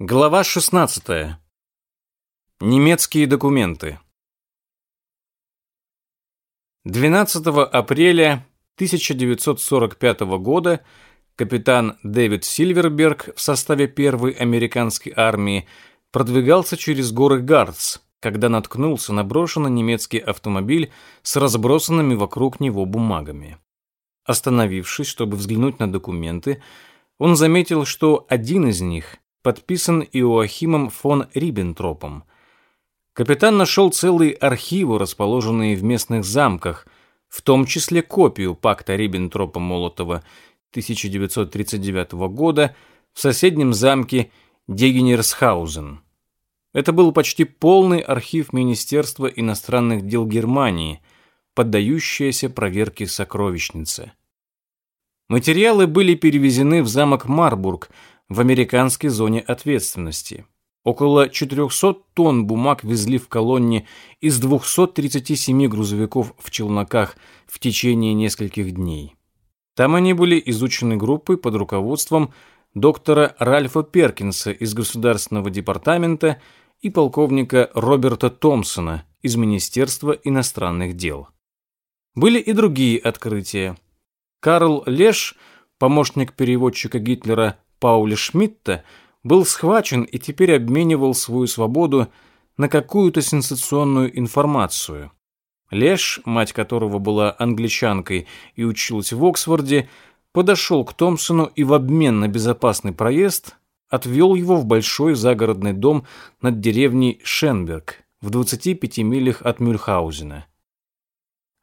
Глава 16. Немецкие документы. 12 апреля 1945 года капитан Дэвид Сильверберг в составе первой американской армии продвигался через горы Гардс, когда наткнулся на брошенный немецкий автомобиль с разбросанными вокруг него бумагами. Остановившись, чтобы взглянуть на документы, он заметил, что один из них – подписан Иоахимом фон Риббентропом. Капитан нашел целые архивы, расположенные в местных замках, в том числе копию пакта Риббентропа-Молотова 1939 года в соседнем замке Дегенерсхаузен. Это был почти полный архив Министерства иностранных дел Германии, поддающаяся проверке сокровищницы. Материалы были перевезены в замок Марбург – в американской зоне ответственности. Около 400 тонн бумаг везли в колонне из 237 грузовиков в челноках в течение нескольких дней. Там они были изучены группой под руководством доктора Ральфа Перкинса из Государственного департамента и полковника Роберта Томпсона из Министерства иностранных дел. Были и другие открытия. Карл Леш, помощник переводчика Гитлера, Пауля Шмидта был схвачен и теперь обменивал свою свободу на какую-то сенсационную информацию. Леш, мать которого была англичанкой и училась в Оксфорде, подошел к Томпсону и в обмен на безопасный проезд отвел его в большой загородный дом над деревней Шенберг в 25 милях от Мюльхаузена.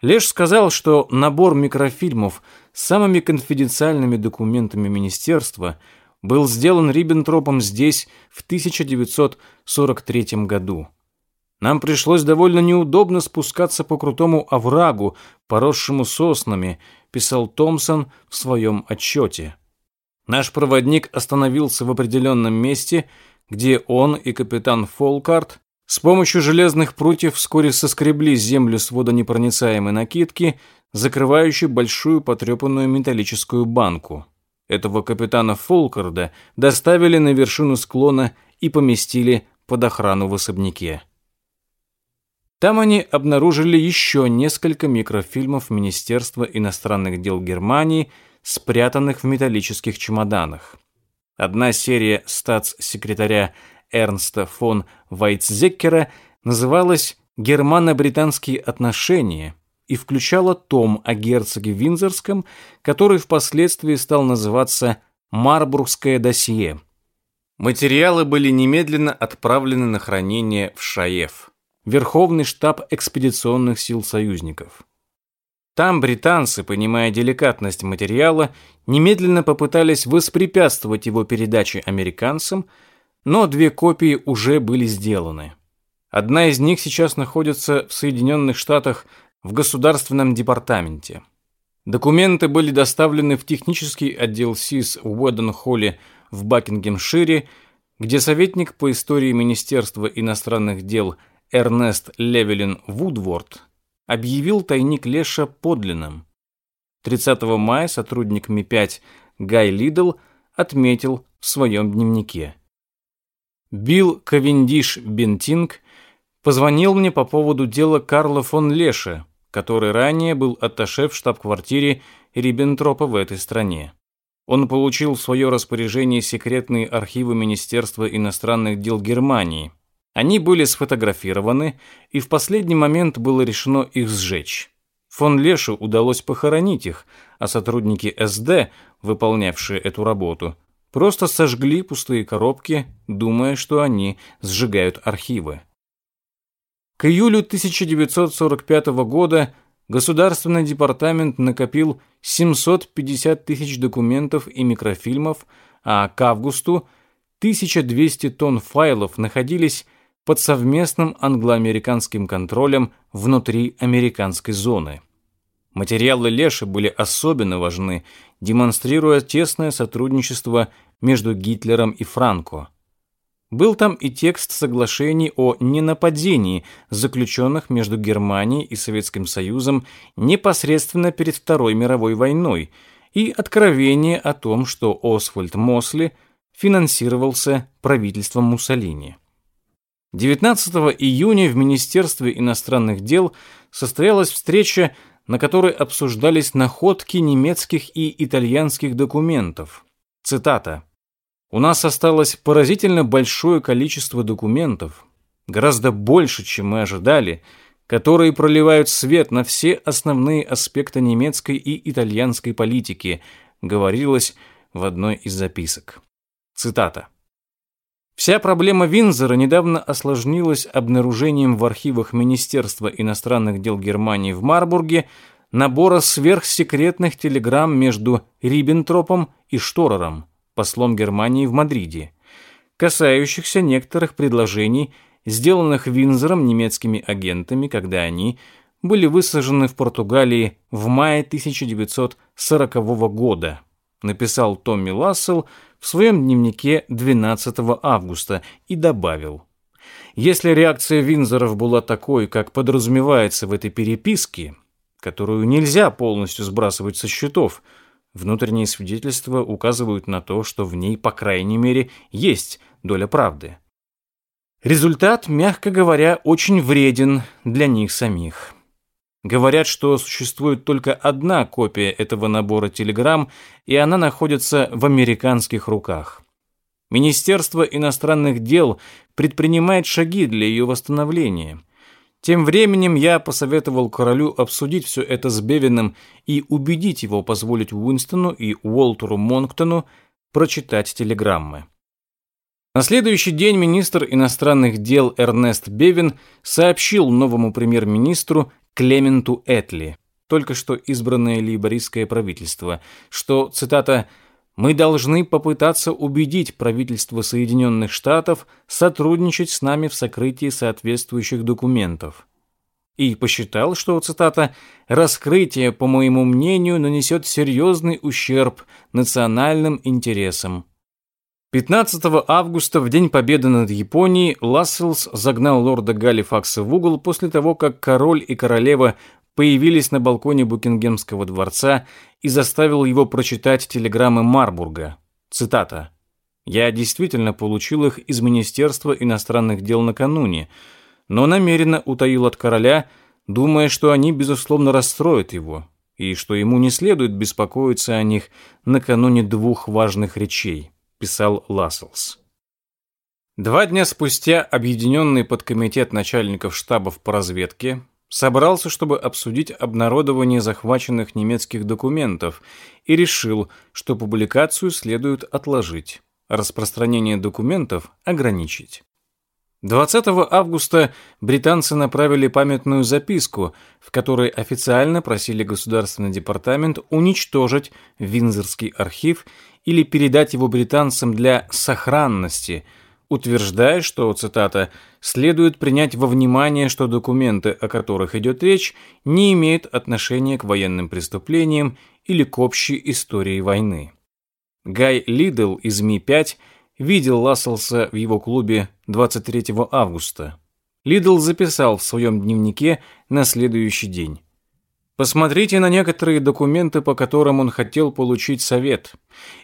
Леш сказал, что набор микрофильмов с самыми конфиденциальными документами министерства – был сделан Риббентропом здесь в 1943 году. Нам пришлось довольно неудобно спускаться по крутому оврагу, поросшему соснами, писал Томпсон в своем отчете. Наш проводник остановился в определенном месте, где он и капитан Фолкарт с помощью железных прутьев вскоре соскребли землю с водонепроницаемой накидки, закрывающей большую потрепанную металлическую банку. Этого капитана Фолкарда доставили на вершину склона и поместили под охрану в особняке. Там они обнаружили еще несколько микрофильмов Министерства иностранных дел Германии, спрятанных в металлических чемоданах. Одна серия статс-секретаря Эрнста фон Вайтзеккера называлась «Германо-британские отношения», и включала том о герцоге Винзорском, который впоследствии стал называться «Марбургское досье». Материалы были немедленно отправлены на хранение в Шаев, Верховный штаб экспедиционных сил союзников. Там британцы, понимая деликатность материала, немедленно попытались воспрепятствовать его передаче американцам, но две копии уже были сделаны. Одна из них сейчас находится в Соединенных Штатах в Государственном департаменте. Документы были доставлены в технический отдел СИС в Уэдден-Холле в Бакингемшире, где советник по истории Министерства иностранных дел Эрнест Левелин Вудворд объявил тайник Лёша подлинным. 30 мая сотрудник Ми-5 Гай Лидл отметил в своем дневнике. Билл Кавендиш Бентинг позвонил мне по поводу дела Карла фон Лёша, который ранее был атташе в штаб-квартире Риббентропа в этой стране. Он получил в свое распоряжение секретные архивы Министерства иностранных дел Германии. Они были сфотографированы, и в последний момент было решено их сжечь. Фон Лешу удалось похоронить их, а сотрудники СД, выполнявшие эту работу, просто сожгли пустые коробки, думая, что они сжигают архивы. К июлю 1945 года Государственный департамент накопил 750 тысяч документов и микрофильмов, а к августу 1200 тонн файлов находились под совместным англо-американским контролем внутри американской зоны. Материалы Леши были особенно важны, демонстрируя тесное сотрудничество между Гитлером и Франко. Был там и текст соглашений о ненападении, заключенных между Германией и Советским Союзом непосредственно перед Второй мировой войной, и откровение о том, что Освальд Мосли финансировался правительством Муссолини. 19 июня в Министерстве иностранных дел состоялась встреча, на которой обсуждались находки немецких и итальянских документов. Цитата. «У нас осталось поразительно большое количество документов, гораздо больше, чем мы ожидали, которые проливают свет на все основные аспекты немецкой и итальянской политики, говорилось в одной из записок. Цитата. Вся проблема Винзора недавно осложнилась обнаружением в архивах Министерства иностранных дел Германии в Марбурге набора сверхсекретных телеграмм между Риббентропом и Шторером, послом Германии в Мадриде, касающихся некоторых предложений, сделанных Винзором немецкими агентами, когда они были высажены в Португалии в мае 1940 года, написал Томми Лассел в своем дневнике 12 августа и добавил. Если реакция Винзоров была такой, как подразумевается в этой переписке, которую нельзя полностью сбрасывать со счетов, внутренние свидетельства указывают на то, что в ней, по крайней мере, есть доля правды. Результат, мягко говоря, очень вреден для них самих. Говорят, что существует только одна копия этого набора телеграмм, и она находится в американских руках. Министерство иностранных дел предпринимает шаги для ее восстановления. Тем временем я посоветовал королю обсудить все это с Бевином и убедить его позволить Уинстону и Уолтеру Монктону прочитать телеграммы. На следующий день министр иностранных дел Эрнест Бевин сообщил новому премьер-министру Клементу Этли, только что избранное лейбористское правительство, что, цитата, «мы должны попытаться убедить правительство Соединенных Штатов сотрудничать с нами в сокрытии соответствующих документов». И посчитал, что, цитата, «раскрытие, по моему мнению, нанесет серьезный ущерб национальным интересам». 15 августа, в День Победы над Японией, Ласселс загнал лорда Галифакса в угол после того, как король и королева появились на балконе Букингемского дворца и заставил его прочитать телеграммы Марбурга. Цитата. «Я действительно получил их из Министерства иностранных дел накануне, но намеренно утаил от короля, думая, что они, безусловно, расстроят его, и что ему не следует беспокоиться о них накануне двух важных речей» писал Ласселс. Два дня спустя объединенный подкомитет начальников штабов по разведке собрался, чтобы обсудить обнародование захваченных немецких документов и решил, что публикацию следует отложить, распространение документов ограничить. 20 августа британцы направили памятную записку, в которой официально просили Государственный департамент уничтожить Винзорский архив или передать его британцам для сохранности, утверждая, что, цитата, «следует принять во внимание, что документы, о которых идет речь, не имеют отношения к военным преступлениям или к общей истории войны». Гай Лидл из Ми-5 видел Ласселса в его клубе 23 августа. Лидл записал в своем дневнике на следующий день. Посмотрите на некоторые документы, по которым он хотел получить совет.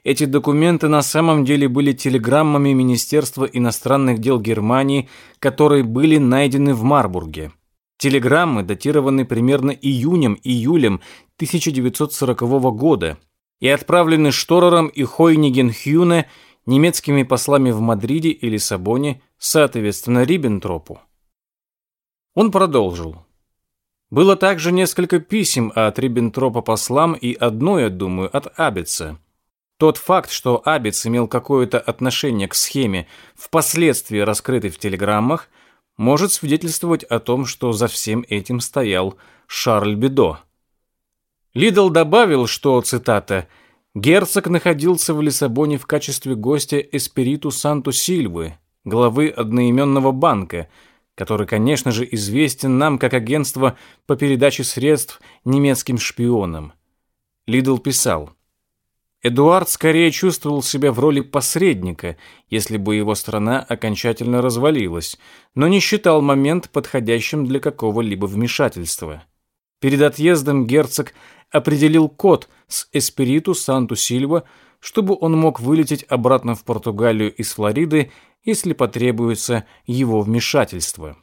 Эти документы на самом деле были телеграммами Министерства иностранных дел Германии, которые были найдены в Марбурге. Телеграммы датированы примерно июнем-июлем 1940 года и отправлены Шторером и Хойниген Хьюне немецкими послами в Мадриде и Лиссабоне, соответственно, Риббентропу. Он продолжил. Было также несколько писем от Риббентропа послам и одно, я думаю, от Абица. Тот факт, что Абиц имел какое-то отношение к схеме, впоследствии раскрытой в телеграммах, может свидетельствовать о том, что за всем этим стоял Шарль Бедо. Лидл добавил, что, цитата, «Герцог находился в Лиссабоне в качестве гостя Эспириту Санту Сильвы, главы одноименного банка, который, конечно же, известен нам как агентство по передаче средств немецким шпионам. Лидл писал, Эдуард скорее чувствовал себя в роли посредника, если бы его страна окончательно развалилась, но не считал момент подходящим для какого-либо вмешательства. Перед отъездом герцог определил код с Эспириту Санту Сильва, чтобы он мог вылететь обратно в Португалию из Флориды, если потребуется его вмешательство.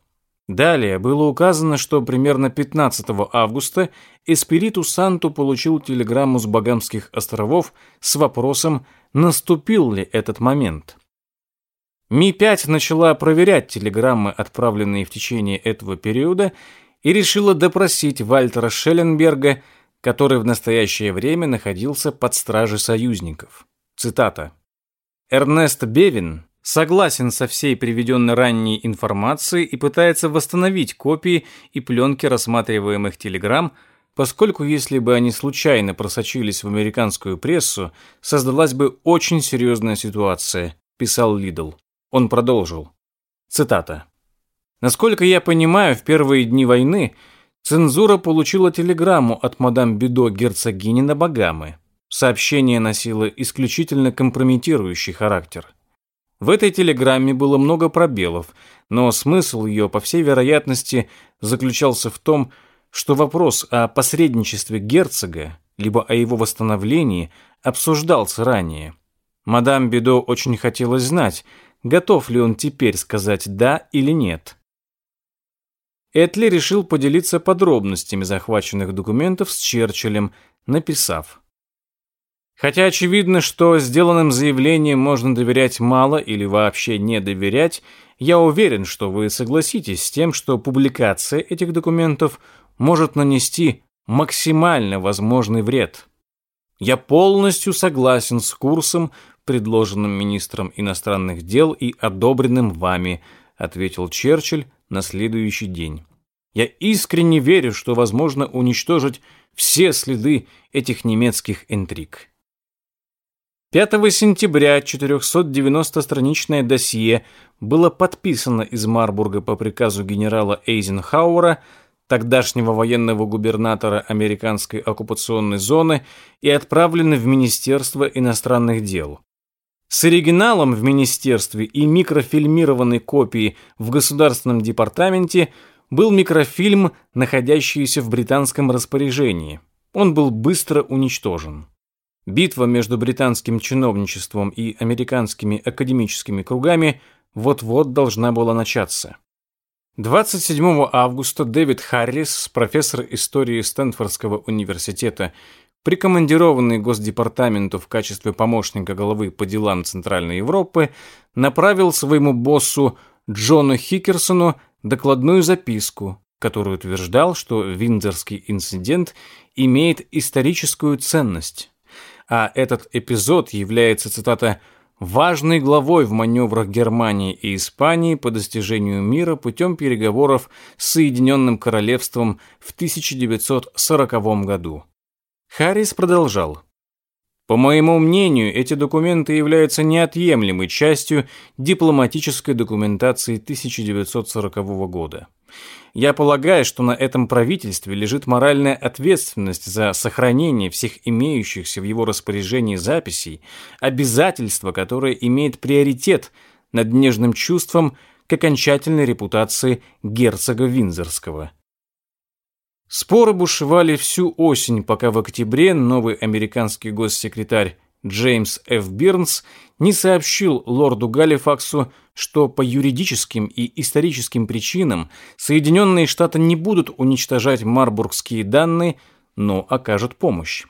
Далее было указано, что примерно 15 августа Эспириту Санту получил телеграмму с Багамских островов с вопросом, наступил ли этот момент. Ми-5 начала проверять телеграммы, отправленные в течение этого периода, и решила допросить Вальтера Шелленберга, который в настоящее время находился под стражей союзников. Цитата. «Эрнест Бевин согласен со всей приведенной ранней информацией и пытается восстановить копии и пленки рассматриваемых телеграмм, поскольку если бы они случайно просочились в американскую прессу, создалась бы очень серьезная ситуация, писал Лидл. Он продолжил. Цитата. Насколько я понимаю, в первые дни войны цензура получила телеграмму от мадам Бидо герцогини на Багамы. Сообщение носило исключительно компрометирующий характер. В этой телеграмме было много пробелов, но смысл ее, по всей вероятности, заключался в том, что вопрос о посредничестве герцога либо о его восстановлении обсуждался ранее. Мадам Бидо очень хотелось знать, готов ли он теперь сказать «да» или «нет». Этли решил поделиться подробностями захваченных документов с Черчиллем, написав Хотя очевидно, что сделанным заявлением можно доверять мало или вообще не доверять, я уверен, что вы согласитесь с тем, что публикация этих документов может нанести максимально возможный вред. Я полностью согласен с курсом, предложенным министром иностранных дел и одобренным вами, ответил Черчилль, на следующий день. Я искренне верю, что возможно уничтожить все следы этих немецких интриг. 5 сентября 490-страничное досье было подписано из Марбурга по приказу генерала Эйзенхауэра, тогдашнего военного губернатора американской оккупационной зоны, и отправлено в Министерство иностранных дел. С оригиналом в министерстве и микрофильмированной копией в Государственном департаменте был микрофильм, находящийся в британском распоряжении. Он был быстро уничтожен. Битва между британским чиновничеством и американскими академическими кругами вот-вот должна была начаться. 27 августа Дэвид Харрис, профессор истории Стэнфордского университета прикомандированный Госдепартаменту в качестве помощника главы по делам Центральной Европы, направил своему боссу Джону Хикерсону докладную записку, которую утверждал, что Виндзорский инцидент имеет историческую ценность, а этот эпизод является, цитата, важной главой в маневрах Германии и Испании по достижению мира путем переговоров с Соединенным Королевством в 1940 году. Харрис продолжал. По моему мнению, эти документы являются неотъемлемой частью дипломатической документации 1940 года. Я полагаю, что на этом правительстве лежит моральная ответственность за сохранение всех имеющихся в его распоряжении записей, обязательство, которое имеет приоритет над нежным чувством к окончательной репутации герцога Винзорского. Споры бушевали всю осень, пока в октябре новый американский госсекретарь Джеймс Ф. Бирнс не сообщил лорду Галифаксу, что по юридическим и историческим причинам Соединенные Штаты не будут уничтожать марбургские данные, но окажут помощь.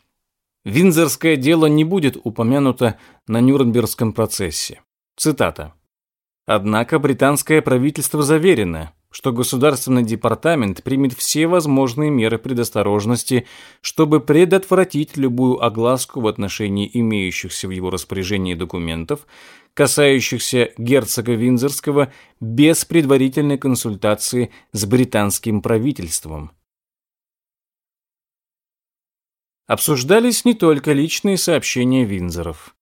Винзорское дело не будет упомянуто на Нюрнбергском процессе. Цитата. Однако британское правительство заверено, что Государственный департамент примет все возможные меры предосторожности, чтобы предотвратить любую огласку в отношении имеющихся в его распоряжении документов, касающихся герцога Винзорского без предварительной консультации с британским правительством. Обсуждались не только личные сообщения Виндзоров.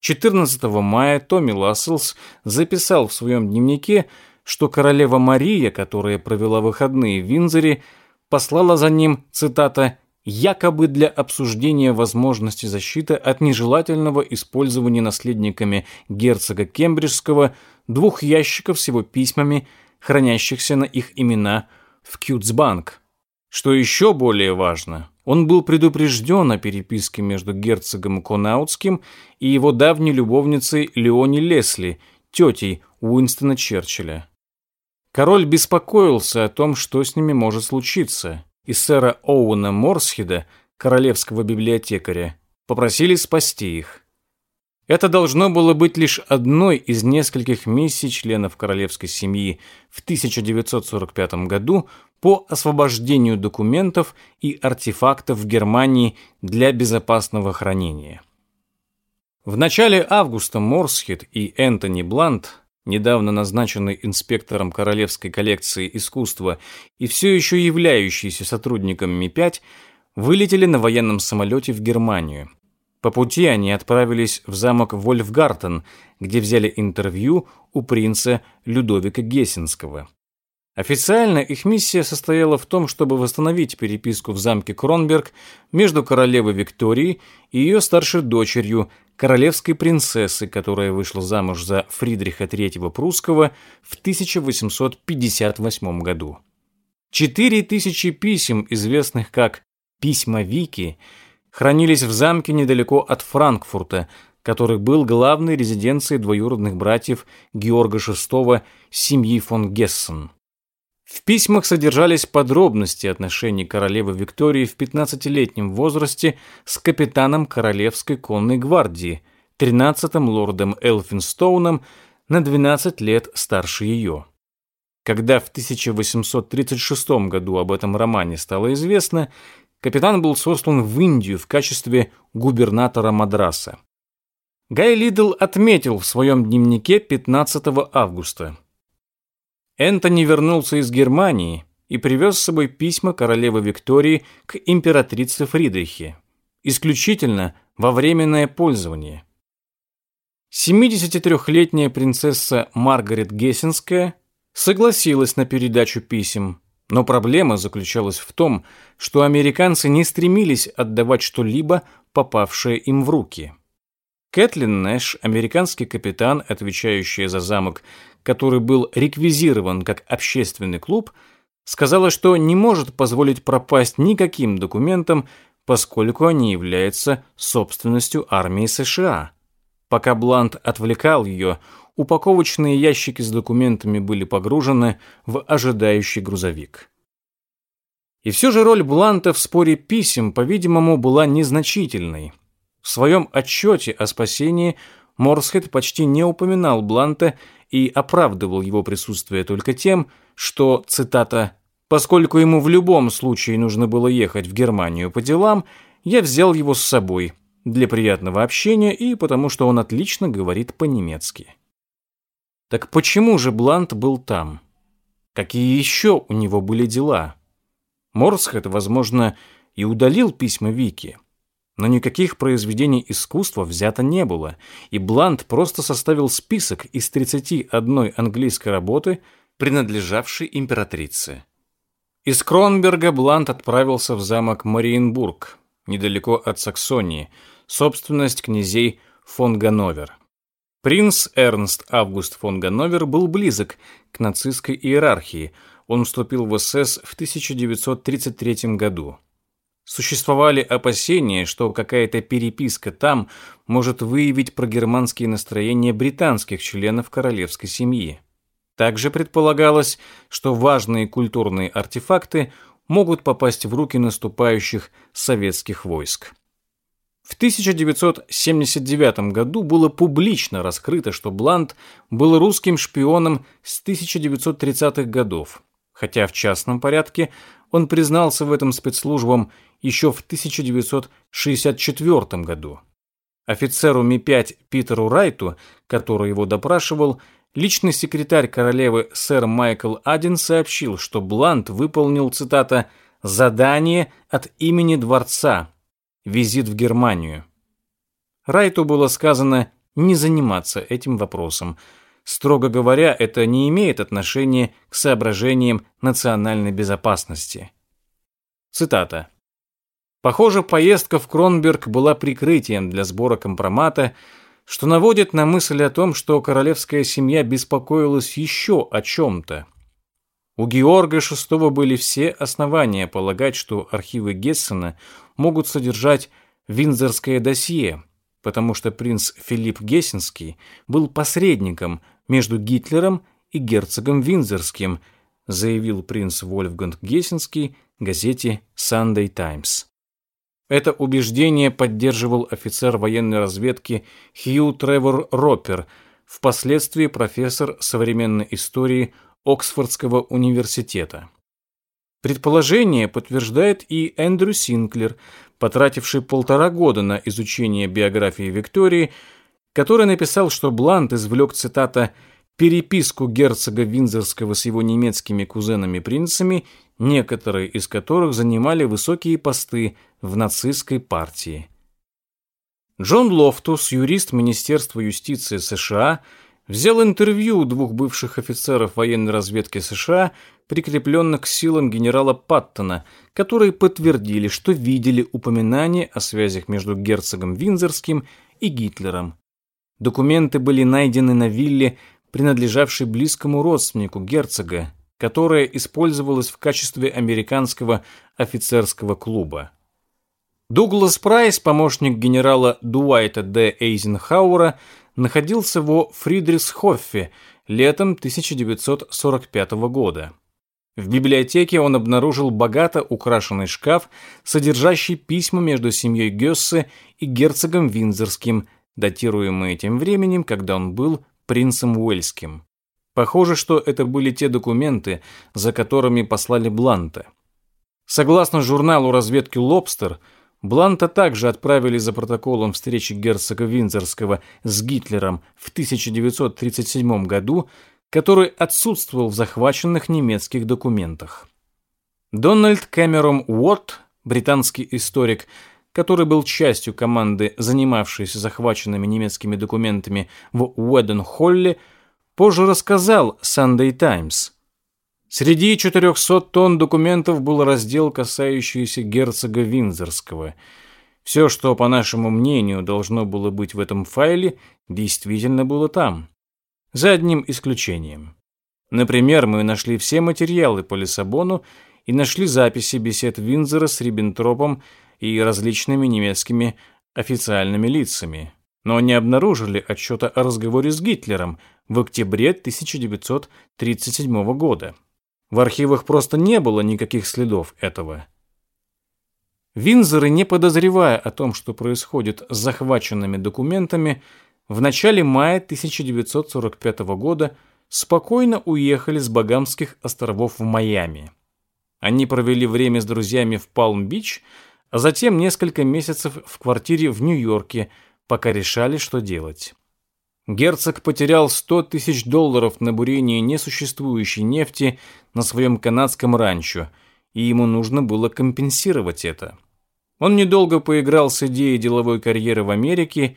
14 мая Томми Ласселс записал в своем дневнике, что королева Мария, которая провела выходные в Виндзоре, послала за ним, цитата, якобы для обсуждения возможности защиты от нежелательного использования наследниками герцога Кембриджского двух ящиков с его письмами, хранящихся на их имена в Кьюцбанк. Что еще более важно, он был предупрежден о переписке между герцогом Конаутским и его давней любовницей Леони Лесли, тетей Уинстона Черчилля. Король беспокоился о том, что с ними может случиться, и сэра Оуэна Морсхеда, королевского библиотекаря, попросили спасти их. Это должно было быть лишь одной из нескольких миссий членов королевской семьи в 1945 году по освобождению документов и артефактов в Германии для безопасного хранения. В начале августа Морсхед и Энтони Блант, недавно назначенный инспектором Королевской коллекции искусства и все еще являющийся сотрудником Ми-5, вылетели на военном самолете в Германию. По пути они отправились в замок Вольфгартен, где взяли интервью у принца Людовика Гессенского. Официально их миссия состояла в том, чтобы восстановить переписку в замке Кронберг между королевой Викторией и ее старшей дочерью, королевской принцессой, которая вышла замуж за Фридриха III Прусского в 1858 году. Четыре тысячи писем, известных как «письма Вики», хранились в замке недалеко от Франкфурта, который был главной резиденцией двоюродных братьев Георга VI семьи фон Гессен. В письмах содержались подробности отношений королевы Виктории в 15-летнем возрасте с капитаном Королевской конной гвардии, 13-м лордом Элфинстоуном, на 12 лет старше ее. Когда в 1836 году об этом романе стало известно, капитан был сослан в Индию в качестве губернатора Мадраса. Гай Лидл отметил в своем дневнике 15 августа. Энтони вернулся из Германии и привез с собой письма королевы Виктории к императрице Фридрихе, исключительно во временное пользование. 73-летняя принцесса Маргарет Гессенская согласилась на передачу писем, но проблема заключалась в том, что американцы не стремились отдавать что-либо, попавшее им в руки. Кэтлин Нэш, американский капитан, отвечающий за замок который был реквизирован как общественный клуб, сказала, что не может позволить пропасть никаким документам, поскольку они являются собственностью армии США. Пока Блант отвлекал ее, упаковочные ящики с документами были погружены в ожидающий грузовик. И все же роль Бланта в споре писем, по-видимому, была незначительной. В своем отчете о спасении Морсхед почти не упоминал Бланта и оправдывал его присутствие только тем, что, цитата, «поскольку ему в любом случае нужно было ехать в Германию по делам, я взял его с собой для приятного общения и потому что он отлично говорит по-немецки». Так почему же Блант был там? Какие еще у него были дела? Морсхед, возможно, и удалил письма Вики, но никаких произведений искусства взято не было, и Блант просто составил список из 31 английской работы, принадлежавшей императрице. Из Кронберга Блант отправился в замок Мариенбург, недалеко от Саксонии, собственность князей фон Ганновер. Принц Эрнст Август фон Ганновер был близок к нацистской иерархии. Он вступил в СС в 1933 году. Существовали опасения, что какая-то переписка там может выявить прогерманские настроения британских членов королевской семьи. Также предполагалось, что важные культурные артефакты могут попасть в руки наступающих советских войск. В 1979 году было публично раскрыто, что Блант был русским шпионом с 1930-х годов, хотя в частном порядке он признался в этом спецслужбам еще в 1964 году. Офицеру Ми-5 Питеру Райту, который его допрашивал, личный секретарь королевы сэр Майкл Адин сообщил, что Блант выполнил, цитата, «задание от имени дворца. Визит в Германию». Райту было сказано не заниматься этим вопросом. Строго говоря, это не имеет отношения к соображениям национальной безопасности. Цитата. Похоже, поездка в Кронберг была прикрытием для сбора компромата, что наводит на мысль о том, что королевская семья беспокоилась еще о чем-то. У Георга VI были все основания полагать, что архивы Гессена могут содержать Виндзорское досье, потому что принц Филипп Гессенский был посредником между Гитлером и герцогом Виндзорским, заявил принц Вольфганг Гессенский газете Sunday Times. Это убеждение поддерживал офицер военной разведки Хью Тревор Роппер, впоследствии профессор современной истории Оксфордского университета. Предположение подтверждает и Эндрю Синклер, потративший полтора года на изучение биографии Виктории, который написал, что Блант извлек, цитата, «переписку герцога Виндзорского с его немецкими кузенами-принцами, некоторые из которых занимали высокие посты в нацистской партии». Джон Лофтус, юрист Министерства юстиции США, взял интервью у двух бывших офицеров военной разведки США, прикрепленных к силам генерала Паттона, которые подтвердили, что видели упоминание о связях между герцогом Виндзорским и Гитлером. Документы были найдены на вилле, принадлежавшей близкому родственнику герцога, которая использовалась в качестве американского офицерского клуба. Дуглас Прайс, помощник генерала Дуайта Д. Эйзенхауэра, находился во Фридрихсхоффе летом 1945 года. В библиотеке он обнаружил богато украшенный шкаф, содержащий письма между семьей Гёссе и герцогом Виндзорским, датируемые тем временем, когда он был принцем Уэльским. Похоже, что это были те документы, за которыми послали Бланта. Согласно журналу разведки «Лобстер», Бланта также отправили за протоколом встречи герцога Виндзорского с Гитлером в 1937 году, который отсутствовал в захваченных немецких документах. Дональд Кэмерон Уотт, британский историк, который был частью команды, занимавшейся захваченными немецкими документами в Уэден-Холле, позже рассказал Sunday Times – Среди 400 тонн документов был раздел, касающийся герцога Виндзорского. Все, что, по нашему мнению, должно было быть в этом файле, действительно было там. За одним исключением. Например, мы нашли все материалы по Лиссабону и нашли записи бесед Виндзора с Риббентропом и различными немецкими официальными лицами, но не обнаружили отчета о разговоре с Гитлером в октябре 1937 года. В архивах просто не было никаких следов этого. Винзоры, не подозревая о том, что происходит с захваченными документами, в начале мая 1945 года спокойно уехали с Багамских островов в Майами. Они провели время с друзьями в Палм-Бич, а затем несколько месяцев в квартире в Нью-Йорке, пока решали, что делать. Герцог потерял 100 тысяч долларов на бурение несуществующей нефти на своем канадском ранчо, и ему нужно было компенсировать это. Он недолго поиграл с идеей деловой карьеры в Америке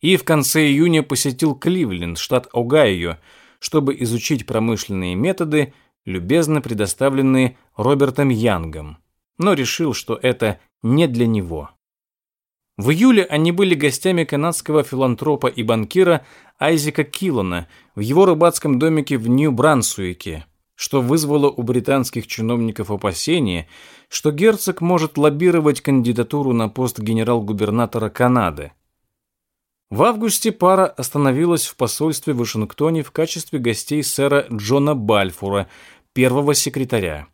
и в конце июня посетил Кливленд, штат Огайо, чтобы изучить промышленные методы, любезно предоставленные Робертом Янгом, но решил, что это не для него. В июле они были гостями канадского филантропа и банкира Айзека Киллана в его рыбацком домике в Нью-Брансуике, что вызвало у британских чиновников опасение, что герцог может лоббировать кандидатуру на пост генерал-губернатора Канады. В августе пара остановилась в посольстве в Вашингтоне в качестве гостей сэра Джона Бальфура, первого секретаря.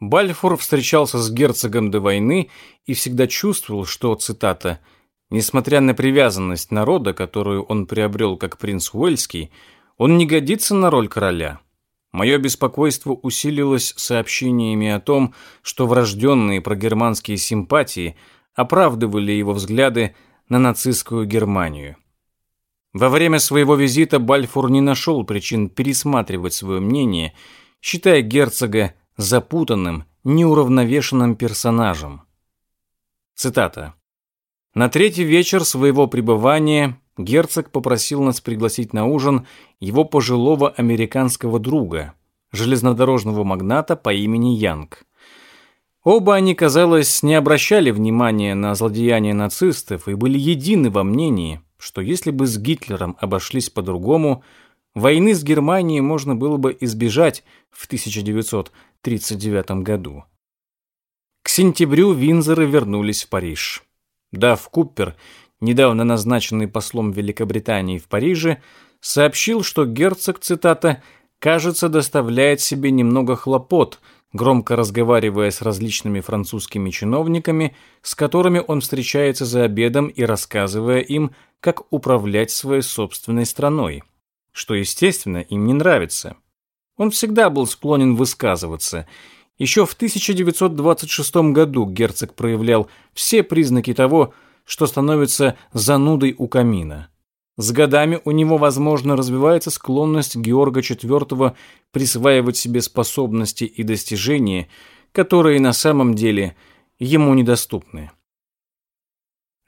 Бальфур встречался с герцогом до войны и всегда чувствовал, что, цитата, «несмотря на привязанность народа, которую он приобрел как принц Уэльский, он не годится на роль короля». Мое беспокойство усилилось сообщениями о том, что врожденные прогерманские симпатии оправдывали его взгляды на нацистскую Германию. Во время своего визита Бальфур не нашел причин пересматривать свое мнение, считая герцога запутанным, неуравновешенным персонажем. Цитата. «На третий вечер своего пребывания герцог попросил нас пригласить на ужин его пожилого американского друга, железнодорожного магната по имени Янг. Оба они, казалось, не обращали внимания на злодеяния нацистов и были едины во мнении, что если бы с Гитлером обошлись по-другому, войны с Германией можно было бы избежать в 1939 году. К сентябрю Винзоры вернулись в Париж. Дав Куппер, недавно назначенный послом Великобритании в Париже, сообщил, что герцог, цитата, «кажется, доставляет себе немного хлопот», громко разговаривая с различными французскими чиновниками, с которыми он встречается за обедом и рассказывая им, как управлять своей собственной страной, что, естественно, им не нравится. Он всегда был склонен высказываться. Еще в 1926 году герцог проявлял все признаки того, что становится занудой у камина. С годами у него, возможно, развивается склонность Георга IV присваивать себе способности и достижения, которые на самом деле ему недоступны.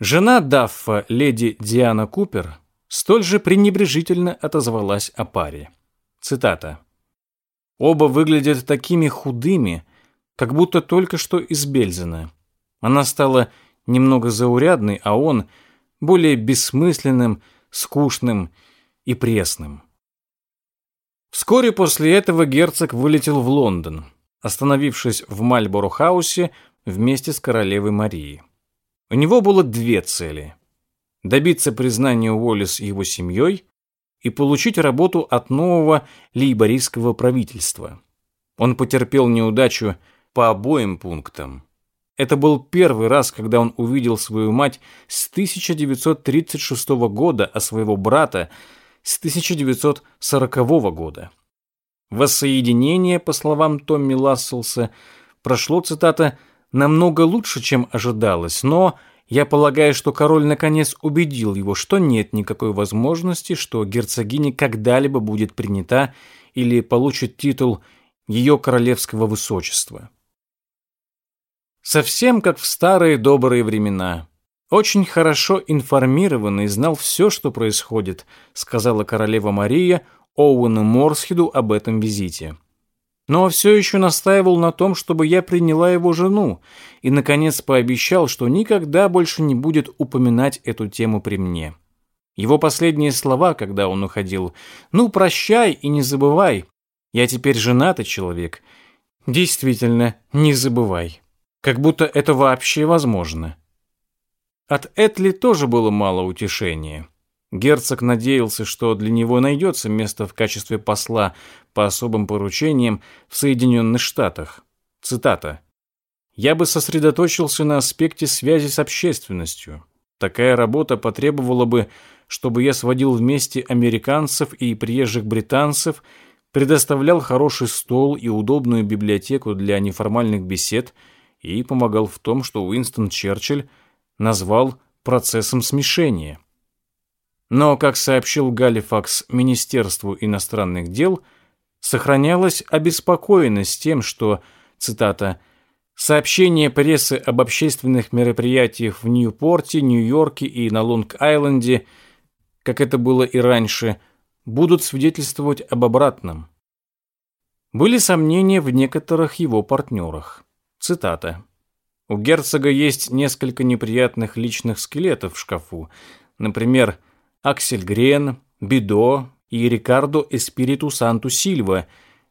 Жена Даффа, леди Диана Купер, столь же пренебрежительно отозвалась о паре. Цитата. «Оба выглядят такими худыми, как будто только что из Бельзена. Она стала немного заурядной, а он более бессмысленным, скучным и пресным. Вскоре после этого герцог вылетел в Лондон, остановившись в Мальборо-хаусе вместе с королевой Марией. У него было две цели – добиться признания Уоллес и его семьей и получить работу от нового лейбористского правительства. Он потерпел неудачу по обоим пунктам. Это был первый раз, когда он увидел свою мать с 1936 года, а своего брата с 1940 года. Воссоединение, по словам Томми Ласселса, прошло, цитата, «намного лучше, чем ожидалось, но я полагаю, что король наконец убедил его, что нет никакой возможности, что герцогиня когда-либо будет принята или получит титул ее королевского высочества». Совсем как в старые добрые времена. Очень хорошо информированный, знал все, что происходит, сказала королева Мария Оуэну Морсхеду об этом визите. Но все еще настаивал на том, чтобы я приняла его жену, и, наконец, пообещал, что никогда больше не будет упоминать эту тему при мне. Его последние слова, когда он уходил, «Ну, прощай и не забывай, я теперь женатый человек». Действительно, не забывай. Как будто это вообще возможно. От Этли тоже было мало утешения. Герцог надеялся, что для него найдется место в качестве посла по особым поручениям в Соединенных Штатах. Цитата. «Я бы сосредоточился на аспекте связи с общественностью. Такая работа потребовала бы, чтобы я сводил вместе американцев и приезжих британцев, предоставлял хороший стол и удобную библиотеку для неформальных бесед – и помогал в том, что Уинстон Черчилль назвал процессом смешения. Но, как сообщил Галифакс Министерству иностранных дел, сохранялась обеспокоенность тем, что, цитата, «сообщения прессы об общественных мероприятиях в Ньюпорте, Нью-Йорке и на Лонг-Айленде, как это было и раньше, будут свидетельствовать об обратном». Были сомнения в некоторых его партнерах. Цитата. У герцога есть несколько неприятных личных скелетов в шкафу. Например, Аксель Грен, Бидо и Рикардо Эспириту Санту Сильва,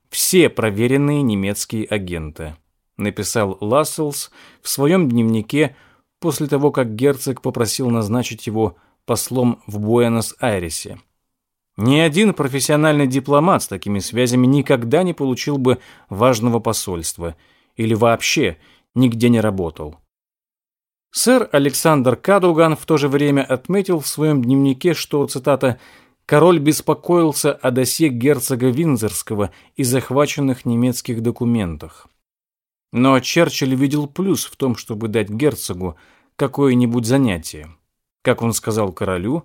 все проверенные немецкие агенты. Написал Ласселс в своем дневнике после того, как герцог попросил назначить его послом в Буэнос-Айресе. Ни один профессиональный дипломат с такими связями никогда не получил бы важного посольства – или вообще нигде не работал. Сэр Александр Кадуган в то же время отметил в своем дневнике, что, цитата, «король беспокоился о досье герцога Винзорского и захваченных немецких документах». Но Черчилль видел плюс в том, чтобы дать герцогу какое-нибудь занятие. Как он сказал королю,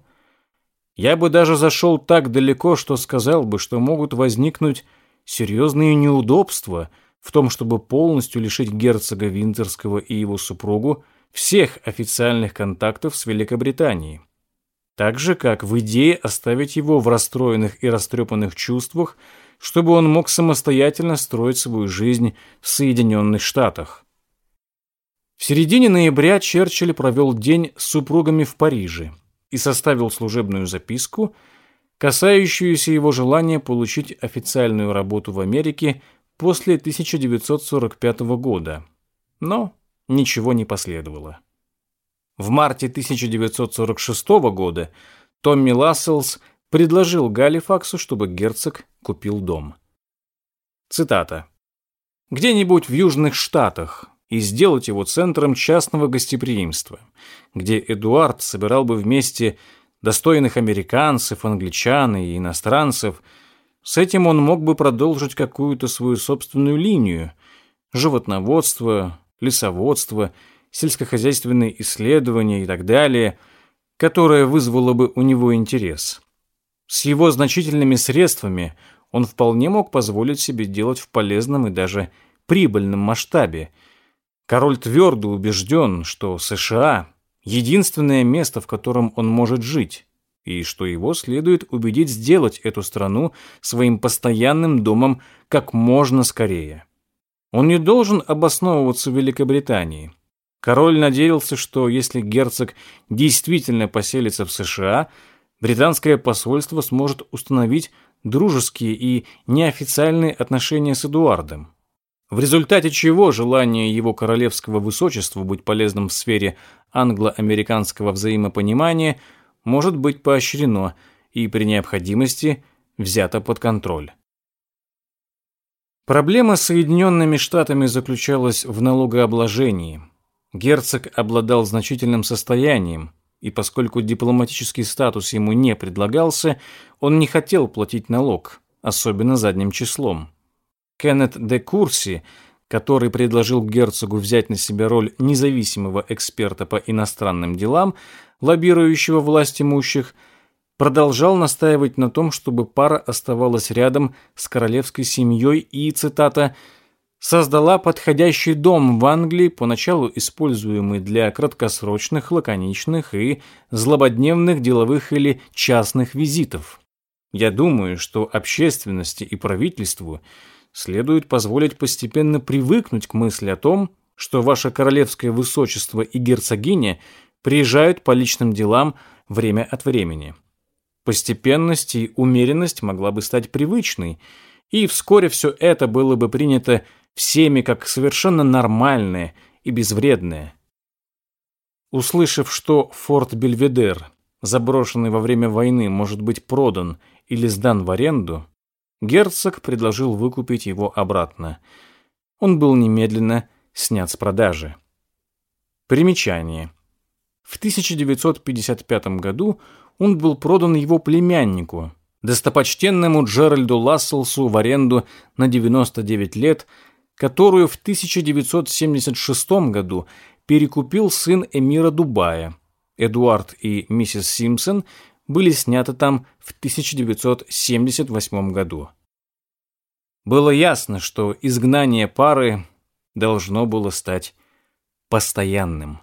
«Я бы даже зашел так далеко, что сказал бы, что могут возникнуть серьезные неудобства – в том, чтобы полностью лишить герцога Винтерского и его супругу всех официальных контактов с Великобританией. Так же, как в идее оставить его в расстроенных и растрепанных чувствах, чтобы он мог самостоятельно строить свою жизнь в Соединенных Штатах. В середине ноября Черчилль провел день с супругами в Париже и составил служебную записку, касающуюся его желания получить официальную работу в Америке после 1945 года. Но ничего не последовало. В марте 1946 года Томми Ласселс предложил Галифаксу, чтобы герцог купил дом. Цитата. «Где-нибудь в Южных Штатах и сделать его центром частного гостеприимства, где Эдуард собирал бы вместе достойных американцев, англичан и иностранцев. С этим он мог бы продолжить какую-то свою собственную линию – животноводство, лесоводство, сельскохозяйственные исследования и так далее, которое вызвало бы у него интерес. С его значительными средствами он вполне мог позволить себе делать в полезном и даже прибыльном масштабе – Король твердо убежден, что США – единственное место, в котором он может жить, и что его следует убедить сделать эту страну своим постоянным домом как можно скорее. Он не должен обосновываться в Великобритании. Король надеялся, что если герцог действительно поселится в США, британское посольство сможет установить дружеские и неофициальные отношения с Эдуардом в результате чего желание его королевского высочества быть полезным в сфере англо-американского взаимопонимания может быть поощрено и при необходимости взято под контроль. Проблема с Соединенными Штатами заключалась в налогообложении. Герцог обладал значительным состоянием, и поскольку дипломатический статус ему не предлагался, он не хотел платить налог, особенно задним числом. Кеннет де Курси, который предложил герцогу взять на себя роль независимого эксперта по иностранным делам, лоббирующего власть имущих, продолжал настаивать на том, чтобы пара оставалась рядом с королевской семьей и, цитата, создала подходящий дом в Англии, поначалу используемый для краткосрочных, лаконичных и злободневных деловых или частных визитов. Я думаю, что общественности и правительству – следует позволить постепенно привыкнуть к мысли о том, что ваше королевское высочество и герцогиня приезжают по личным делам время от времени. Постепенность и умеренность могла бы стать привычной, и вскоре все это было бы принято всеми как совершенно нормальное и безвредное. Услышав, что форт Бельведер, заброшенный во время войны, может быть продан или сдан в аренду, Герцог предложил выкупить его обратно. Он был немедленно снят с продажи. Примечание. В 1955 году он был продан его племяннику, достопочтенному Джеральду Ласселсу в аренду на 99 лет, которую в 1976 году перекупил сын эмира Дубая. Эдуард и миссис Симпсон были сняты там в 1978 году. Было ясно, что изгнание пары должно было стать постоянным.